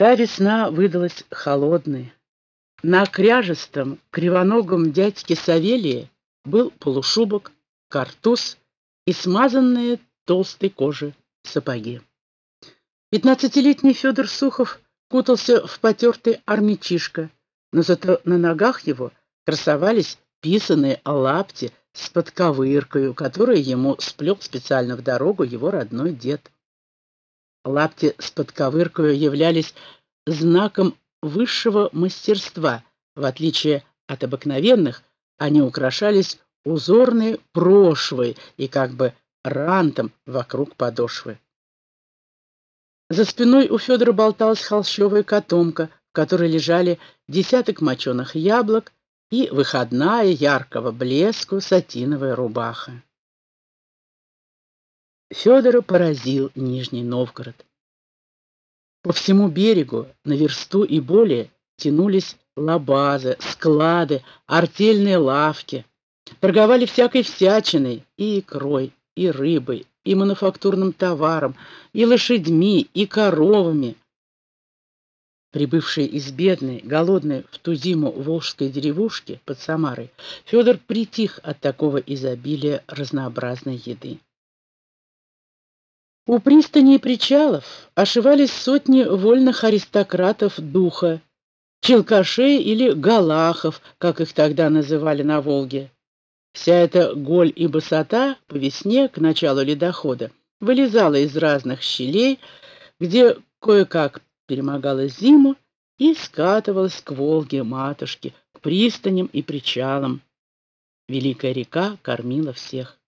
Та весна выдалась холодной. На кряжестом, кривоногом дядьке Савелии был полушубок, картуз и смазанные толстой кожи сапоги. Пятнадцатилетний Федор Сухов кутался в потертый армячишко, но зато на ногах его красовались писаные лапти с подковыркою, которые ему сплел специально в дорогу его родной дед. Лапти с подковыркою являлись знаком высшего мастерства. В отличие от обыкновенных, они украшались узорной прошвой и как бы рантом вокруг подошвы. За спиной у Федора болталась холщовая котомка, в которой лежали десяток моченых яблок и выходная яркого блеску сатиновая рубаха. Федора поразил Нижний Новгород. По всему берегу, на версту и более, тянулись лабазы, склады, артельные лавки. Торговали всякой всячиной, и икрой, и рыбой, и мануфактурным товаром, и лошадьми, и коровами. Прибывший из бедной, голодной в ту зиму волжской деревушки под Самарой, Федор притих от такого изобилия разнообразной еды. У пристани и причалов ошивались сотни вольных аристократов духа, челкашей или галахов, как их тогда называли на Волге. Вся эта голь и босота по весне к началу ледохода вылезала из разных щелей, где кое-как перемогала зиму и скатывалась к Волге матушке, к пристаням и причалам. Великая река кормила всех.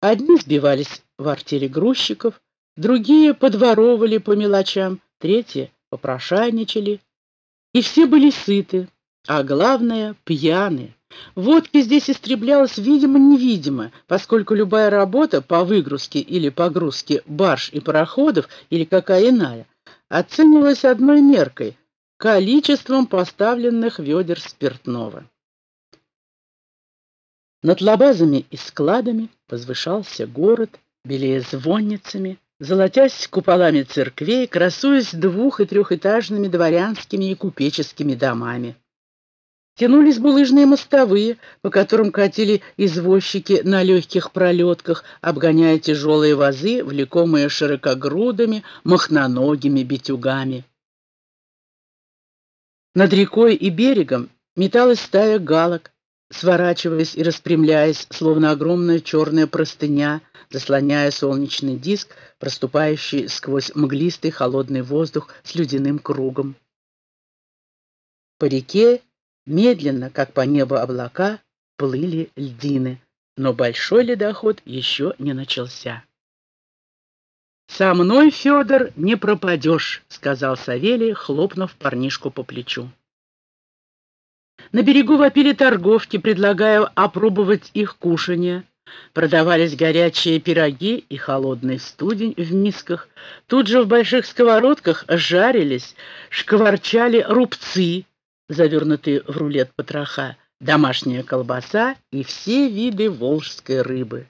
Одни сбивались в артели грузчиков, другие подворовывали по мелочам, третьи попрошайничали. И все были сыты, а главное — пьяны. Водки здесь истреблялась видимо-невидимо, поскольку любая работа по выгрузке или погрузке барж и пароходов или какая иная оценивалась одной меркой — количеством поставленных ведер спиртного. Над лабазами и складами возвышался город, белее звонницами, золотясь куполами церквей, красуясь двух- и трехэтажными дворянскими и купеческими домами. Тянулись булыжные мостовые, по которым катили извозчики на легких пролетках, обгоняя тяжелые вазы, влекомые широкогрудыми, махноногими битюгами. Над рекой и берегом металась стая галок, сворачиваясь и распрямляясь, словно огромная черная простыня, заслоняя солнечный диск, проступающий сквозь мглистый холодный воздух с ледяным кругом. По реке, медленно, как по небу облака, плыли льдины, но большой ледоход еще не начался. «Со мной, Федор, не пропадешь», — сказал Савелий, хлопнув парнишку по плечу. На берегу вопили торговки, предлагая опробовать их кушанье. Продавались горячие пироги и холодный студень в мисках. Тут же в больших сковородках жарились, шкварчали рубцы, завернутые в рулет потроха, домашняя колбаса и все виды волжской рыбы.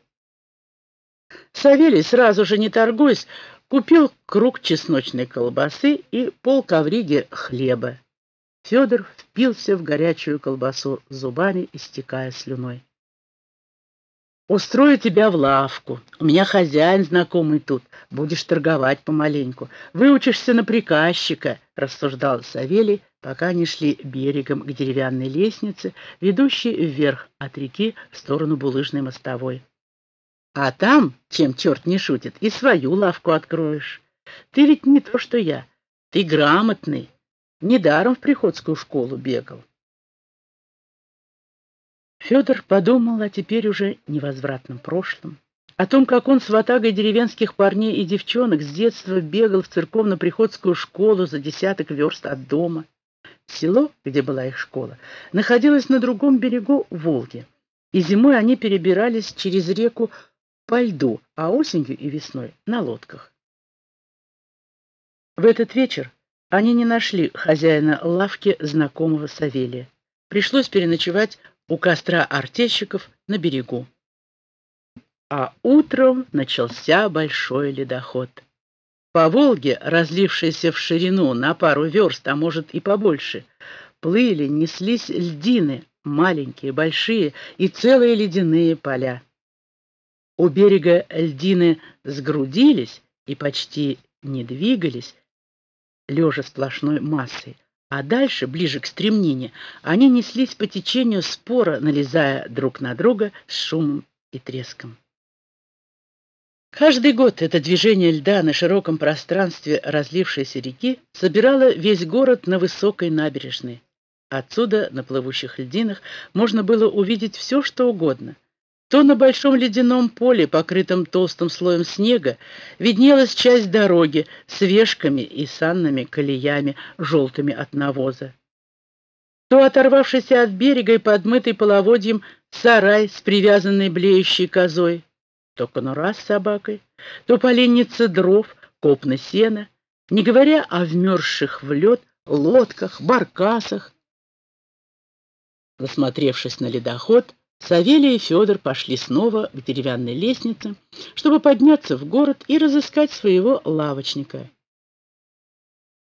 Савелий, сразу же не торгуясь, купил круг чесночной колбасы и полковриги хлеба. Федор впился в горячую колбасу зубами, истекая слюной. «Устрою тебя в лавку. У меня хозяин знакомый тут. Будешь торговать помаленьку. Выучишься на приказчика», — рассуждал Савелий, пока они шли берегом к деревянной лестнице, ведущей вверх от реки в сторону булыжной мостовой. «А там, чем черт не шутит, и свою лавку откроешь. Ты ведь не то, что я. Ты грамотный, Недаром в приходскую школу бегал. Федор подумал о теперь уже невозвратном прошлом, о том, как он с ватагой деревенских парней и девчонок с детства бегал в церковно-приходскую школу за десяток верст от дома. Село, где была их школа, находилось на другом берегу Волги, и зимой они перебирались через реку по льду, а осенью и весной на лодках. В этот вечер они не нашли хозяина лавки знакомого Савелия. Пришлось переночевать у костра артельщиков на берегу. А утром начался большой ледоход. По Волге, разлившейся в ширину на пару верст, а может и побольше, плыли, неслись льдины, маленькие, большие и целые ледяные поля. У берега льдины сгрудились и почти не двигались, лежа сплошной массой, а дальше, ближе к стремнине, они неслись по течению спора, налезая друг на друга с шумом и треском. Каждый год это движение льда на широком пространстве разлившейся реки собирало весь город на высокой набережной. Отсюда, на плывущих льдинах, можно было увидеть все, что угодно. То на большом ледяном поле, покрытом толстым слоем снега, виднелась часть дороги с вешками и санными колеями, желтыми от навоза. То, оторвавшийся от берега и подмытый половодьем, сарай с привязанной блеющей козой то конура с собакой, то поленница дров, копна сена, не говоря о вмерзших в лед лодках, баркасах. Засмотревшись на ледоход, Савелий и Федор пошли снова к деревянной лестнице, чтобы подняться в город и разыскать своего лавочника.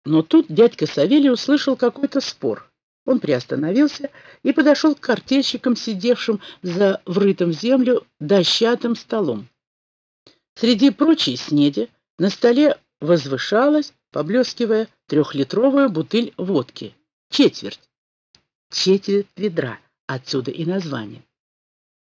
Но тут дядька Савелий услышал какой-то спор. Он приостановился и подошел к картельщикам, сидевшим за врытым в землю дощатым столом. Среди прочей снеди на столе возвышалась, поблескивая, трехлитровая бутыль водки. Четверть. Четверть ведра. Отсюда и название.